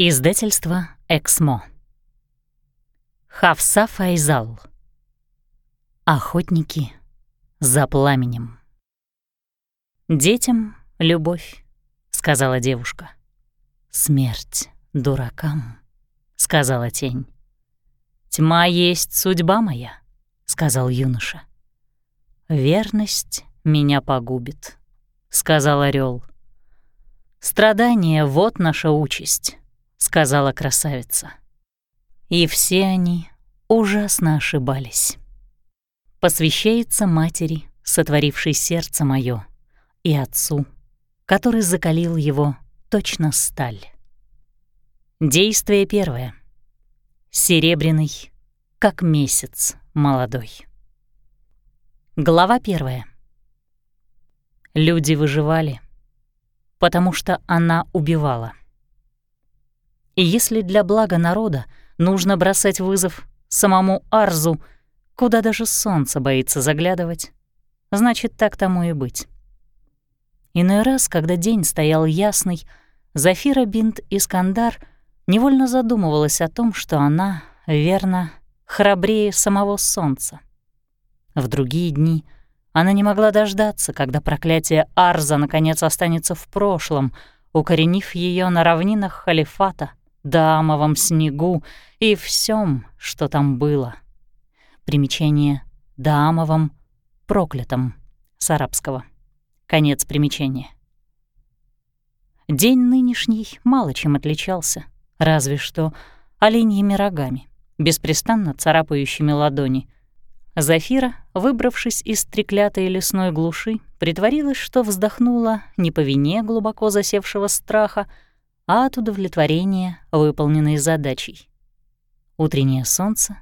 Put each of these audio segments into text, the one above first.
Издательство «Эксмо». Хавса Файзал. Охотники за пламенем. «Детям — любовь», — сказала девушка. «Смерть дуракам», — сказала тень. «Тьма есть судьба моя», — сказал юноша. «Верность меня погубит», — сказал орел. «Страдание — вот наша участь», — сказала красавица. И все они ужасно ошибались. Посвящается матери, сотворившей сердце мое, и отцу, который закалил его точно сталь. Действие первое. Серебряный, как месяц молодой. Глава первая. Люди выживали, потому что она убивала. И если для блага народа нужно бросать вызов самому Арзу, куда даже солнце боится заглядывать, значит, так тому и быть. Иной раз, когда день стоял ясный, Зафира бинт Искандар невольно задумывалась о том, что она, верно, храбрее самого солнца. В другие дни она не могла дождаться, когда проклятие Арза наконец останется в прошлом, укоренив ее на равнинах халифата, дамовом снегу и всем, что там было. Примечание «дамовом», «проклятом» с арабского. Конец примечания. День нынешний мало чем отличался, разве что оленьими рогами, беспрестанно царапающими ладони. Зафира, выбравшись из треклятой лесной глуши, притворилась, что вздохнула не по вине глубоко засевшего страха, а от удовлетворения выполненной задачей. Утреннее солнце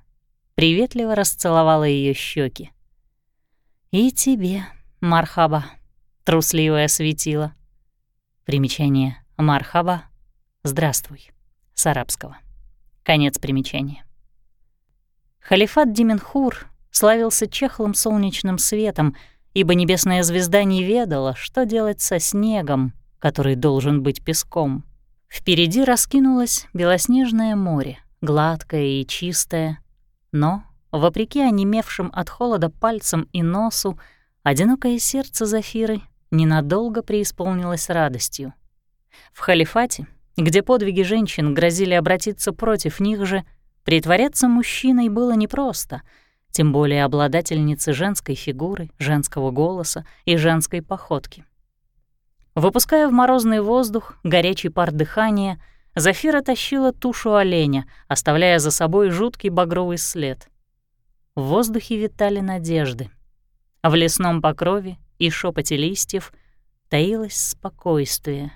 приветливо расцеловало ее щеки. «И тебе, Мархаба», — трусливое светило. Примечание «Мархаба» — «Здравствуй» с арабского. Конец примечания. Халифат Дименхур славился чехлым солнечным светом, ибо небесная звезда не ведала, что делать со снегом, который должен быть песком. Впереди раскинулось белоснежное море, гладкое и чистое, но, вопреки онемевшим от холода пальцам и носу, одинокое сердце Зафиры ненадолго преисполнилось радостью. В халифате, где подвиги женщин грозили обратиться против них же, притворяться мужчиной было непросто, тем более обладательницы женской фигуры, женского голоса и женской походки. Выпуская в морозный воздух горячий пар дыхания, Зафира тащила тушу оленя, оставляя за собой жуткий багровый след. В воздухе витали надежды. В лесном покрове и шепоте листьев таилось спокойствие.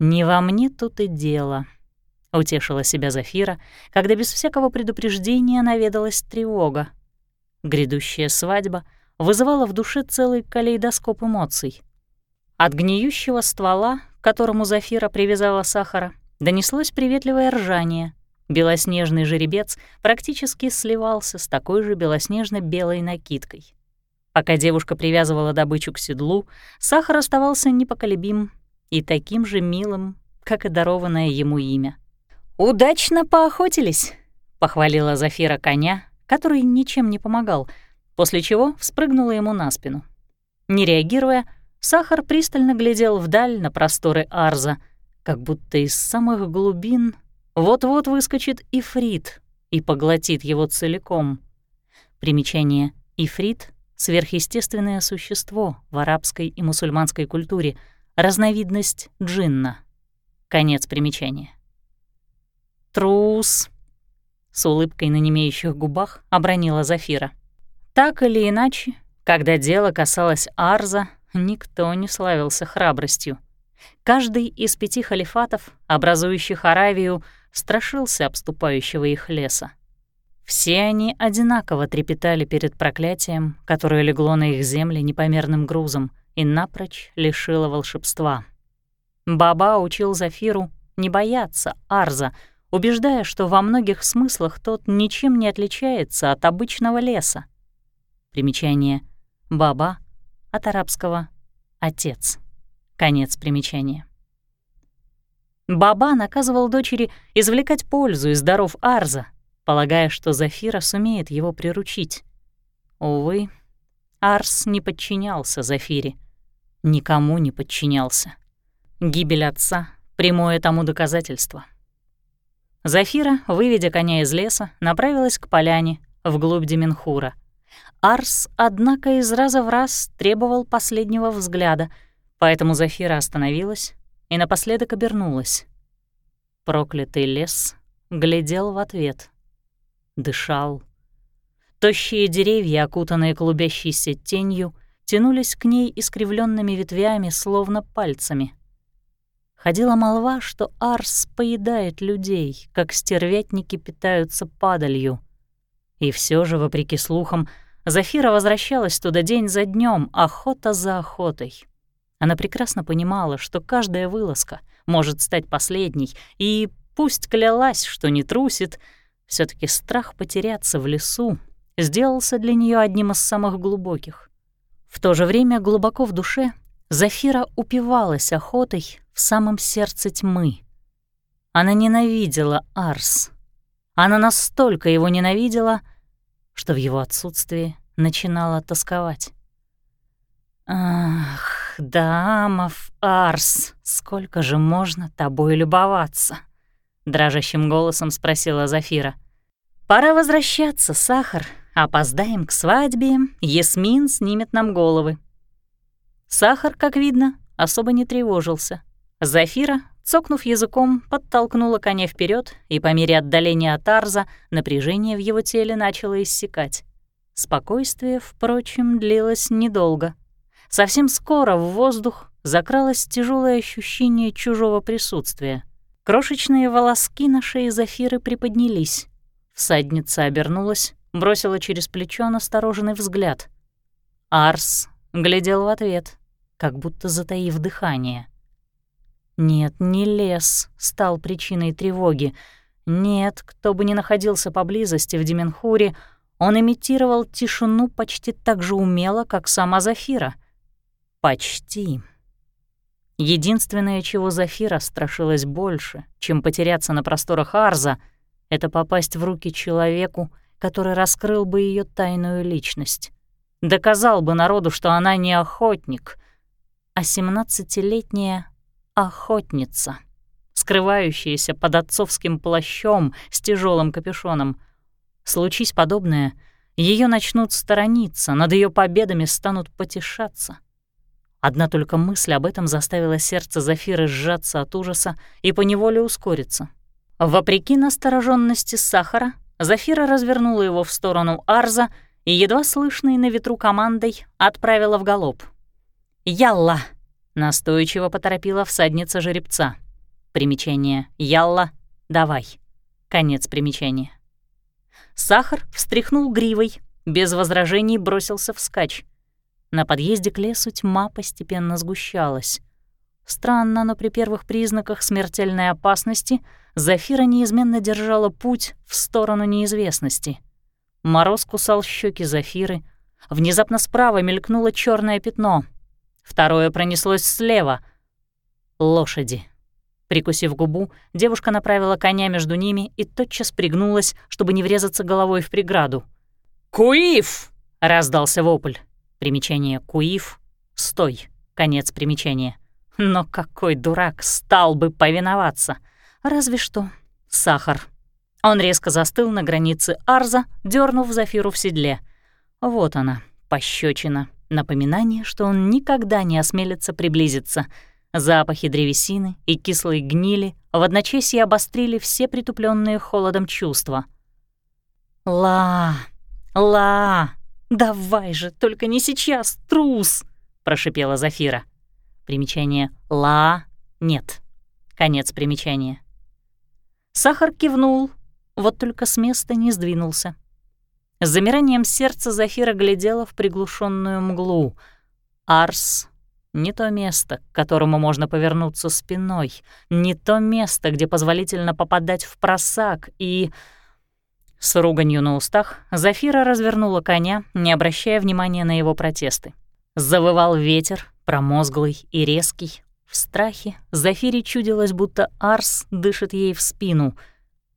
«Не во мне тут и дело», — утешила себя Зафира, когда без всякого предупреждения наведалась тревога. Грядущая свадьба вызывала в душе целый калейдоскоп эмоций. От гниющего ствола, к которому Зафира привязала сахара, донеслось приветливое ржание. Белоснежный жеребец практически сливался с такой же белоснежно-белой накидкой. Пока девушка привязывала добычу к седлу, сахар оставался непоколебим и таким же милым, как и дарованное ему имя. «Удачно поохотились», — похвалила Зафира коня, который ничем не помогал, после чего вспрыгнула ему на спину. Не реагируя, Сахар пристально глядел вдаль на просторы Арза, как будто из самых глубин вот-вот выскочит Ифрит и поглотит его целиком. Примечание «Ифрит» — сверхъестественное существо в арабской и мусульманской культуре, разновидность джинна. Конец примечания. «Трус!» — с улыбкой на немеющих губах обронила Зафира. Так или иначе, когда дело касалось Арза, никто не славился храбростью. Каждый из пяти халифатов, образующих Аравию, страшился обступающего их леса. Все они одинаково трепетали перед проклятием, которое легло на их земли непомерным грузом и напрочь лишило волшебства. Баба учил Зафиру не бояться Арза, убеждая, что во многих смыслах тот ничем не отличается от обычного леса. Примечание «Баба» от арабского «отец». Конец примечания. Баба наказывал дочери извлекать пользу из даров Арза, полагая, что Зафира сумеет его приручить. Увы, Арс не подчинялся Зафире. Никому не подчинялся. Гибель отца — прямое тому доказательство. Зафира, выведя коня из леса, направилась к поляне, вглубь Деменхура. Арс, однако, из раза в раз требовал последнего взгляда, поэтому Зафира остановилась и напоследок обернулась. Проклятый лес глядел в ответ, дышал. Тощие деревья, окутанные клубящейся тенью, тянулись к ней искривленными ветвями, словно пальцами. Ходила молва, что Арс поедает людей, как стервятники питаются падалью. И все же, вопреки слухам, Зафира возвращалась туда день за днем, охота за охотой. Она прекрасно понимала, что каждая вылазка может стать последней, и пусть клялась, что не трусит, все таки страх потеряться в лесу сделался для нее одним из самых глубоких. В то же время глубоко в душе Зафира упивалась охотой в самом сердце тьмы. Она ненавидела Арс. Она настолько его ненавидела, что в его отсутствии начинала тосковать. «Ах, дамов Арс, сколько же можно тобой любоваться?» — дрожащим голосом спросила Зафира. «Пора возвращаться, Сахар. Опоздаем к свадьбе, Ясмин снимет нам головы». Сахар, как видно, особо не тревожился. Зафира, цокнув языком, подтолкнула коня вперед, и по мере отдаления от Арза напряжение в его теле начало иссякать. Спокойствие, впрочем, длилось недолго. Совсем скоро в воздух закралось тяжелое ощущение чужого присутствия. Крошечные волоски на шее Зафиры приподнялись. Всадница обернулась, бросила через плечо настороженный взгляд. Арс глядел в ответ, как будто затаив дыхание. Нет, не лес стал причиной тревоги. Нет, кто бы ни находился поблизости в Деменхуре, он имитировал тишину почти так же умело, как сама Зафира. Почти. Единственное, чего Зафира страшилась больше, чем потеряться на просторах Арза, это попасть в руки человеку, который раскрыл бы ее тайную личность. Доказал бы народу, что она не охотник, а семнадцатилетняя охотница, скрывающаяся под отцовским плащом с тяжелым капюшоном. Случись подобное, ее начнут сторониться, над ее победами станут потешаться. Одна только мысль об этом заставила сердце Зафиры сжаться от ужаса и поневоле ускориться. Вопреки настороженности сахара, Зафира развернула его в сторону Арза и, едва слышной на ветру командой, отправила в галоп. «Ялла!» — настойчиво поторопила всадница жеребца. Примечание «Ялла, давай». Конец примечания. Сахар встряхнул гривой, без возражений бросился вскачь. На подъезде к лесу тьма постепенно сгущалась. Странно, но при первых признаках смертельной опасности Зафира неизменно держала путь в сторону неизвестности. Мороз кусал щеки Зафиры. Внезапно справа мелькнуло черное пятно. Второе пронеслось слева. Лошади. Прикусив губу, девушка направила коня между ними и тотчас пригнулась, чтобы не врезаться головой в преграду. «Куиф!» — раздался вопль. Примечание «Куиф» — «Стой!» Конец примечания. Но какой дурак стал бы повиноваться? Разве что сахар. Он резко застыл на границе Арза, дернув Зафиру в седле. Вот она, пощечина, напоминание, что он никогда не осмелится приблизиться. Запахи древесины и кислой гнили в одночасье обострили все притупленные холодом чувства. «Ла! Ла! Давай же, только не сейчас, трус!» — прошипела Зафира. Примечание «ла» — нет. Конец примечания. Сахар кивнул, вот только с места не сдвинулся. С замиранием сердца Зафира глядела в приглушенную мглу. Арс — не то место, к которому можно повернуться спиной, не то место, где позволительно попадать в просак, и... С руганью на устах Зафира развернула коня, не обращая внимания на его протесты. Завывал ветер, промозглый и резкий. В страхе Зафире чудилось, будто Арс дышит ей в спину,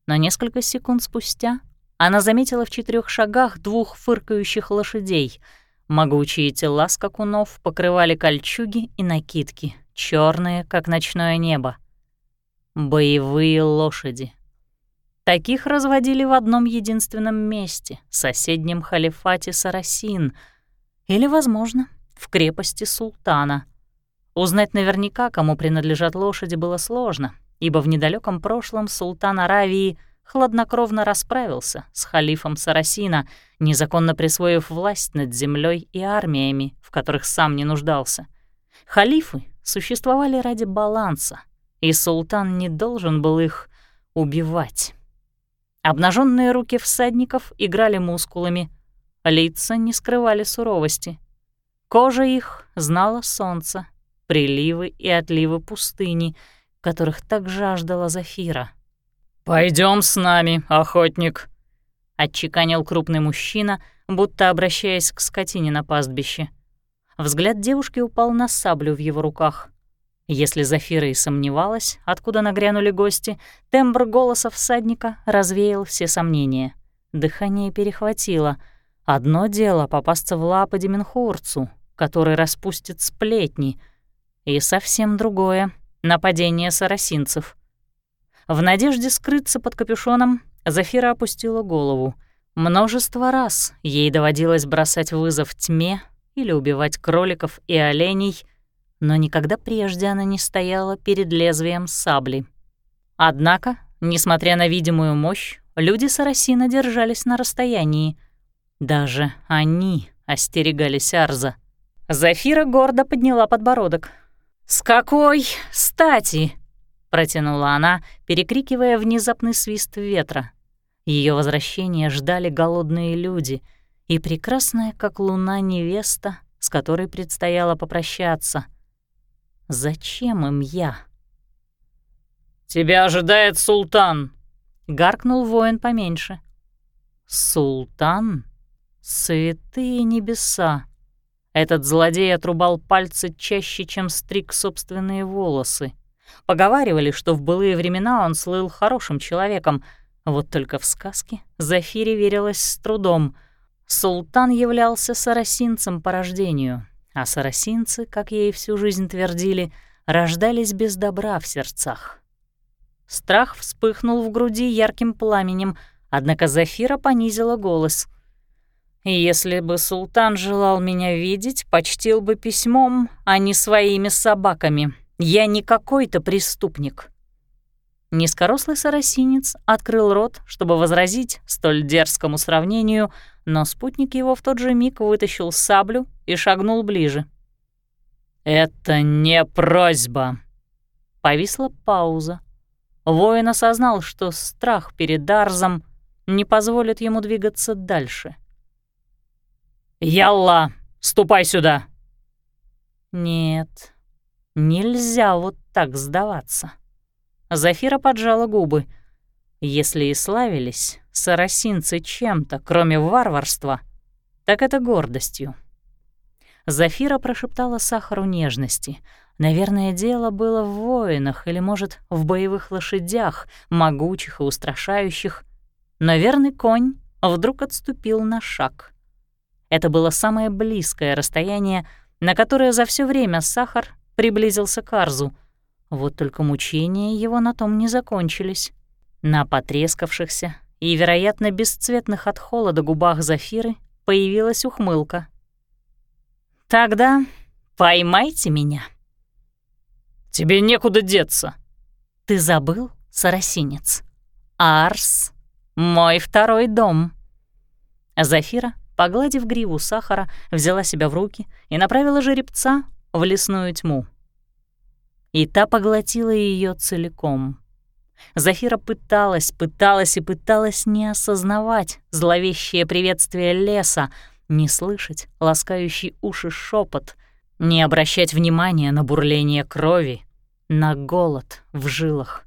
но несколько секунд спустя она заметила в четырех шагах двух фыркающих лошадей. Могучие тела скакунов покрывали кольчуги и накидки, черные, как ночное небо. Боевые лошади. Таких разводили в одном единственном месте, соседнем халифате Сарасин, или, возможно, в крепости султана. Узнать наверняка, кому принадлежат лошади, было сложно, ибо в недалеком прошлом султан Аравии хладнокровно расправился с халифом Сарасина, незаконно присвоив власть над землей и армиями, в которых сам не нуждался. Халифы существовали ради баланса, и султан не должен был их убивать. Обнаженные руки всадников играли мускулами, лица не скрывали суровости. Кожа их знала солнце, приливы и отливы пустыни, которых так жаждала Зафира. Пойдем с нами, охотник», — отчеканил крупный мужчина, будто обращаясь к скотине на пастбище. Взгляд девушки упал на саблю в его руках. Если Зафира и сомневалась, откуда нагрянули гости, тембр голоса всадника развеял все сомнения. Дыхание перехватило. Одно дело — попасться в лапы Деменхурцу, который распустит сплетни, и совсем другое — нападение сарасинцев. В надежде скрыться под капюшоном, Зафира опустила голову. Множество раз ей доводилось бросать вызов тьме или убивать кроликов и оленей, но никогда прежде она не стояла перед лезвием сабли. Однако, несмотря на видимую мощь, люди Сарасина держались на расстоянии. Даже они остерегались Арза. Зафира гордо подняла подбородок. «С какой стати?» — протянула она, перекрикивая внезапный свист ветра. Ее возвращение ждали голодные люди и прекрасная, как луна, невеста, с которой предстояло попрощаться. Зачем им я? «Тебя ожидает султан!» — гаркнул воин поменьше. «Султан? Святые небеса!» Этот злодей отрубал пальцы чаще, чем стриг собственные волосы. Поговаривали, что в былые времена он слыл хорошим человеком, вот только в сказке Зафире верилось с трудом. Султан являлся сарасинцем по рождению, а сарасинцы, как ей всю жизнь твердили, рождались без добра в сердцах. Страх вспыхнул в груди ярким пламенем, однако Зафира понизила голос. «Если бы султан желал меня видеть, почтил бы письмом, а не своими собаками», я не какой-то преступник. Низкорослый сарасинец открыл рот, чтобы возразить столь дерзкому сравнению, но спутник его в тот же миг вытащил саблю и шагнул ближе. «Это не просьба!» Повисла пауза. Воин осознал, что страх перед Дарзом не позволит ему двигаться дальше. «Ялла, ступай сюда!» «Нет, Нельзя вот так сдаваться. Зафира поджала губы. Если и славились сарасинцы чем-то, кроме варварства, так это гордостью. Зафира прошептала Сахару нежности. Наверное, дело было в воинах или, может, в боевых лошадях, могучих и устрашающих. Но верный конь вдруг отступил на шаг. Это было самое близкое расстояние, на которое за все время Сахар приблизился к Арзу. Вот только мучения его на том не закончились. На потрескавшихся и, вероятно, бесцветных от холода губах Зафиры появилась ухмылка. «Тогда поймайте меня». «Тебе некуда деться». «Ты забыл, сарасинец? Арс — мой второй дом». Зафира, погладив гриву сахара, взяла себя в руки и направила жеребца в лесную тьму. И та поглотила ее целиком. Зафира пыталась, пыталась и пыталась не осознавать зловещее приветствие леса, не слышать ласкающий уши шепот, не обращать внимания на бурление крови, на голод в жилах.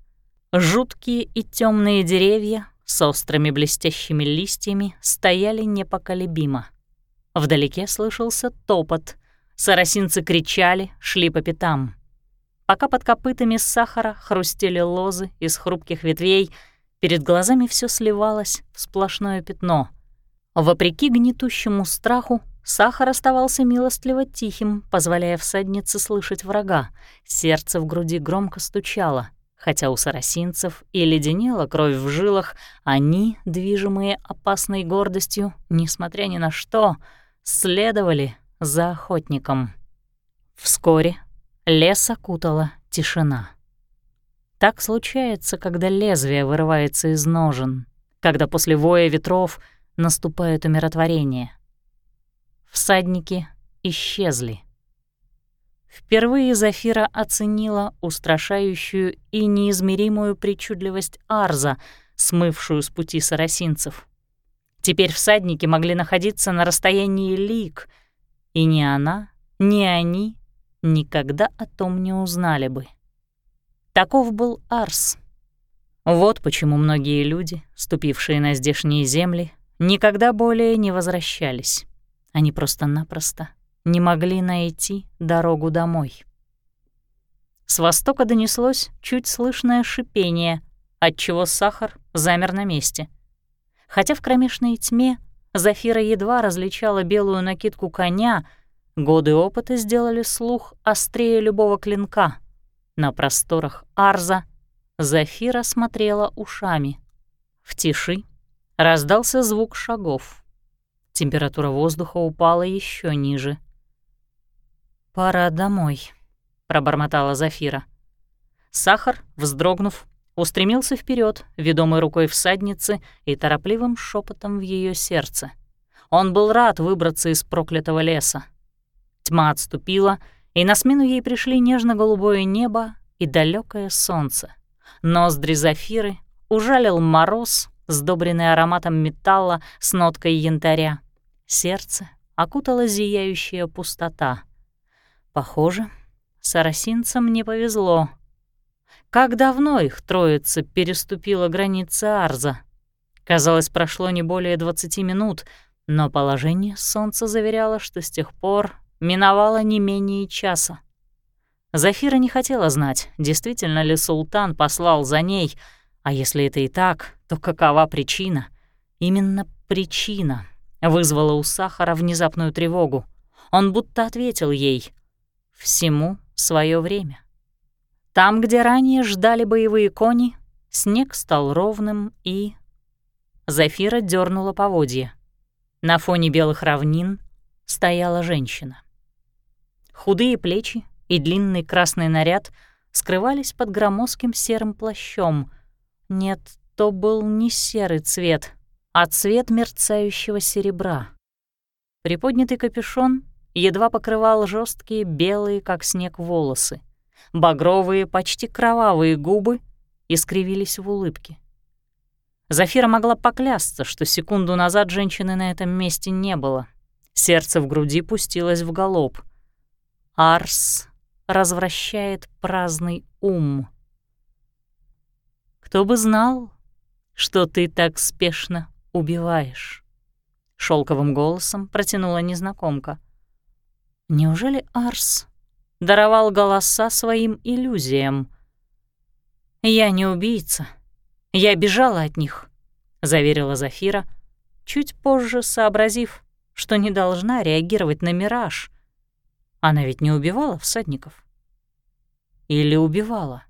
Жуткие и темные деревья с острыми блестящими листьями стояли непоколебимо. Вдалеке слышался топот, Сарасинцы кричали, шли по пятам. Пока под копытами сахара хрустели лозы из хрупких ветвей, перед глазами все сливалось в сплошное пятно. Вопреки гнетущему страху, сахар оставался милостливо тихим, позволяя всаднице слышать врага. Сердце в груди громко стучало. Хотя у сарасинцев и леденела кровь в жилах, они, движимые опасной гордостью, несмотря ни на что, следовали за охотником. Вскоре лес окутала тишина. Так случается, когда лезвие вырывается из ножен, когда после воя ветров наступает умиротворение. Всадники исчезли. Впервые Зафира оценила устрашающую и неизмеримую причудливость Арза, смывшую с пути сарасинцев. Теперь всадники могли находиться на расстоянии лик, и ни она, ни они никогда о том не узнали бы. Таков был Арс. Вот почему многие люди, ступившие на здешние земли, никогда более не возвращались. Они просто-напросто не могли найти дорогу домой. С востока донеслось чуть слышное шипение, отчего сахар замер на месте. Хотя в кромешной тьме Зафира едва различала белую накидку коня, годы опыта сделали слух острее любого клинка. На просторах Арза Зафира смотрела ушами. В тиши раздался звук шагов. Температура воздуха упала еще ниже — «Пора домой», — пробормотала Зафира. Сахар, вздрогнув, устремился вперед, ведомой рукой всадницы и торопливым шепотом в ее сердце. Он был рад выбраться из проклятого леса. Тьма отступила, и на смену ей пришли нежно-голубое небо и далекое солнце. Ноздри Зафиры ужалил мороз, сдобренный ароматом металла с ноткой янтаря. Сердце окутала зияющая пустота — Похоже, сарасинцам не повезло. Как давно их троица переступила границы Арза? Казалось, прошло не более 20 минут, но положение солнца заверяло, что с тех пор миновало не менее часа. Зафира не хотела знать, действительно ли султан послал за ней, а если это и так, то какова причина? Именно причина вызвала у Сахара внезапную тревогу. Он будто ответил ей — Всему свое время. Там, где ранее ждали боевые кони, снег стал ровным и... Зафира дернула поводья. На фоне белых равнин стояла женщина. Худые плечи и длинный красный наряд скрывались под громоздким серым плащом. Нет, то был не серый цвет, а цвет мерцающего серебра. Приподнятый капюшон едва покрывал жесткие белые, как снег, волосы. Багровые, почти кровавые губы искривились в улыбке. Зафира могла поклясться, что секунду назад женщины на этом месте не было. Сердце в груди пустилось в галоп. Арс развращает праздный ум. «Кто бы знал, что ты так спешно убиваешь?» Шелковым голосом протянула незнакомка — Неужели Арс даровал голоса своим иллюзиям? «Я не убийца. Я бежала от них», — заверила Зафира, чуть позже сообразив, что не должна реагировать на мираж. Она ведь не убивала всадников. Или убивала?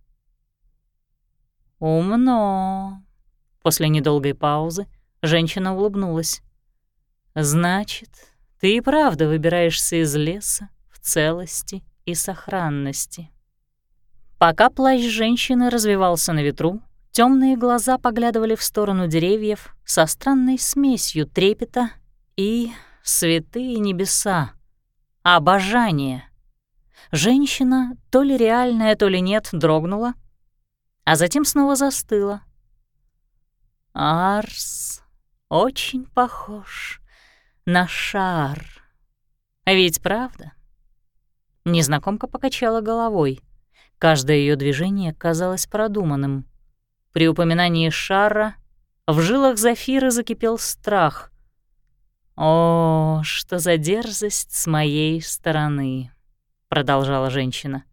«Умно», — после недолгой паузы женщина улыбнулась. «Значит, ты и правда выбираешься из леса в целости и сохранности. Пока плащ женщины развивался на ветру, темные глаза поглядывали в сторону деревьев со странной смесью трепета и святые небеса, обожание. Женщина, то ли реальная, то ли нет, дрогнула, а затем снова застыла. Арс очень похож на шар. Ведь правда? Незнакомка покачала головой. Каждое ее движение казалось продуманным. При упоминании шара в жилах Зафиры закипел страх. «О, что за дерзость с моей стороны!» — продолжала женщина.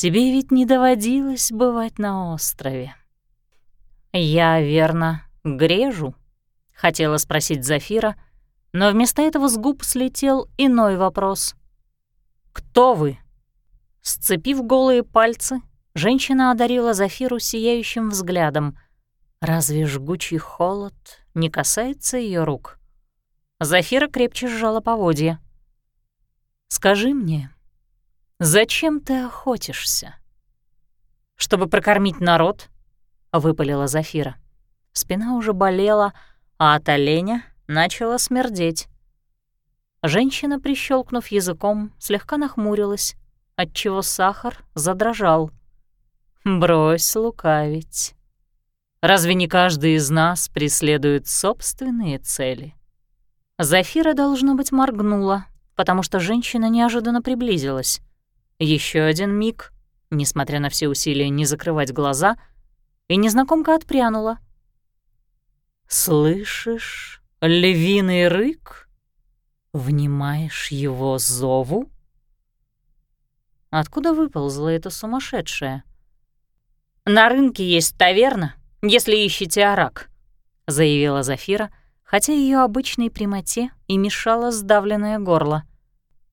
Тебе ведь не доводилось бывать на острове. Я, верно, грежу? Хотела спросить Зафира, но вместо этого с губ слетел иной вопрос. «Кто вы?» Сцепив голые пальцы, женщина одарила Зафиру сияющим взглядом. Разве жгучий холод не касается ее рук? Зафира крепче сжала поводья. «Скажи мне, зачем ты охотишься?» «Чтобы прокормить народ?» — выпалила Зафира. Спина уже болела, а от оленя начала смердеть. Женщина, прищелкнув языком, слегка нахмурилась, отчего сахар задрожал. «Брось лукавить. Разве не каждый из нас преследует собственные цели?» Зафира, должно быть, моргнула, потому что женщина неожиданно приблизилась. Еще один миг, несмотря на все усилия не закрывать глаза, и незнакомка отпрянула. «Слышишь львиный рык? Внимаешь его зову?» Откуда выползла эта сумасшедшая? «На рынке есть таверна, если ищете арак», — заявила Зафира, хотя ее обычной прямоте и мешало сдавленное горло.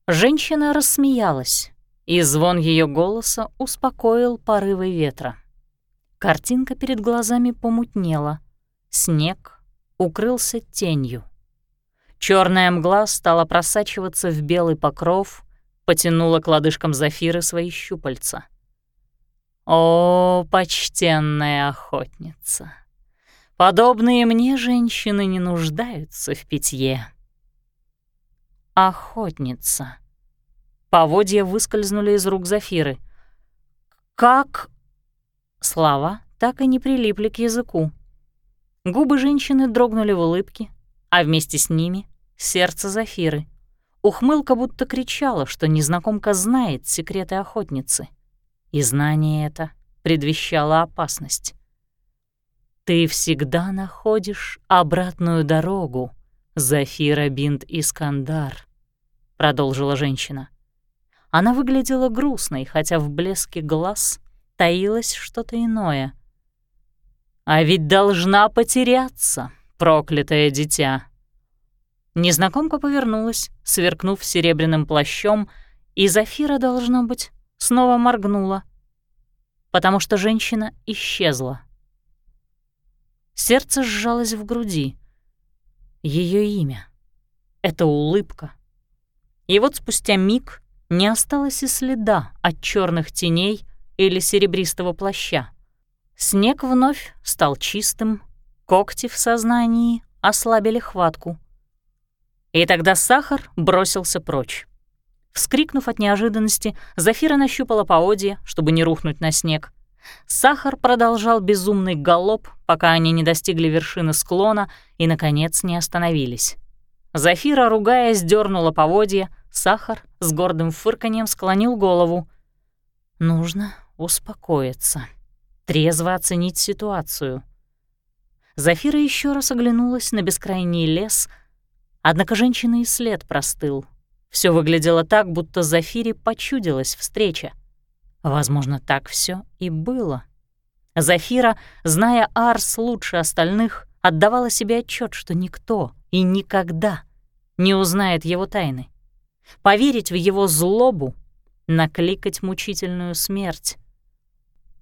Женщина рассмеялась, и звон ее голоса успокоил порывы ветра. Картинка перед глазами помутнела. Снег укрылся тенью. Черная мгла стала просачиваться в белый покров, потянула к лодыжкам Зафиры свои щупальца. «О, почтенная охотница!» Подобные мне женщины не нуждаются в питье. Охотница. Поводья выскользнули из рук Зафиры. «Как...» Слова так и не прилипли к языку. Губы женщины дрогнули в улыбке, а вместе с ними — сердце Зафиры. Ухмылка будто кричала, что незнакомка знает секреты охотницы. И знание это предвещало опасность. «Ты всегда находишь обратную дорогу, Зафира бинт Искандар», — продолжила женщина. Она выглядела грустной, хотя в блеске глаз таилось что-то иное. «А ведь должна потеряться, проклятое дитя!» Незнакомка повернулась, сверкнув серебряным плащом, и Зафира, должно быть, снова моргнула, потому что женщина исчезла. Сердце сжалось в груди. Ее имя. Это улыбка. И вот спустя миг не осталось и следа от черных теней или серебристого плаща. Снег вновь стал чистым, когти в сознании ослабили хватку. И тогда сахар бросился прочь. Вскрикнув от неожиданности, Зафира нащупала поводья, чтобы не рухнуть на снег. Сахар продолжал безумный галоп, пока они не достигли вершины склона и, наконец, не остановились. Зафира, ругаясь, дернула поводья, Сахар с гордым фырканьем склонил голову. «Нужно успокоиться, трезво оценить ситуацию». Зафира еще раз оглянулась на бескрайний лес, однако женщина и след простыл. Все выглядело так, будто Зафире почудилась встреча. Возможно, так все и было. Зафира, зная Арс лучше остальных, отдавала себе отчет, что никто и никогда не узнает его тайны. Поверить в его злобу, накликать мучительную смерть.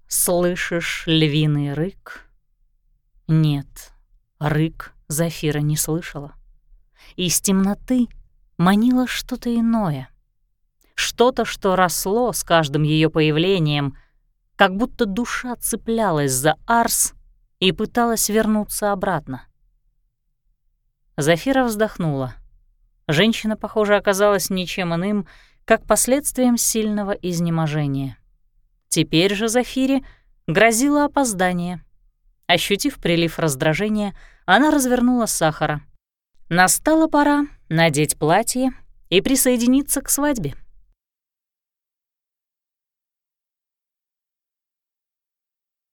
«Слышишь львиный рык?» Нет, рык Зафира не слышала. Из темноты манило что-то иное — что-то, что росло с каждым ее появлением, как будто душа цеплялась за Арс и пыталась вернуться обратно. Зафира вздохнула. Женщина, похоже, оказалась ничем иным, как последствием сильного изнеможения. Теперь же Зафире грозило опоздание. Ощутив прилив раздражения, она развернула сахара. Настала пора надеть платье и присоединиться к свадьбе.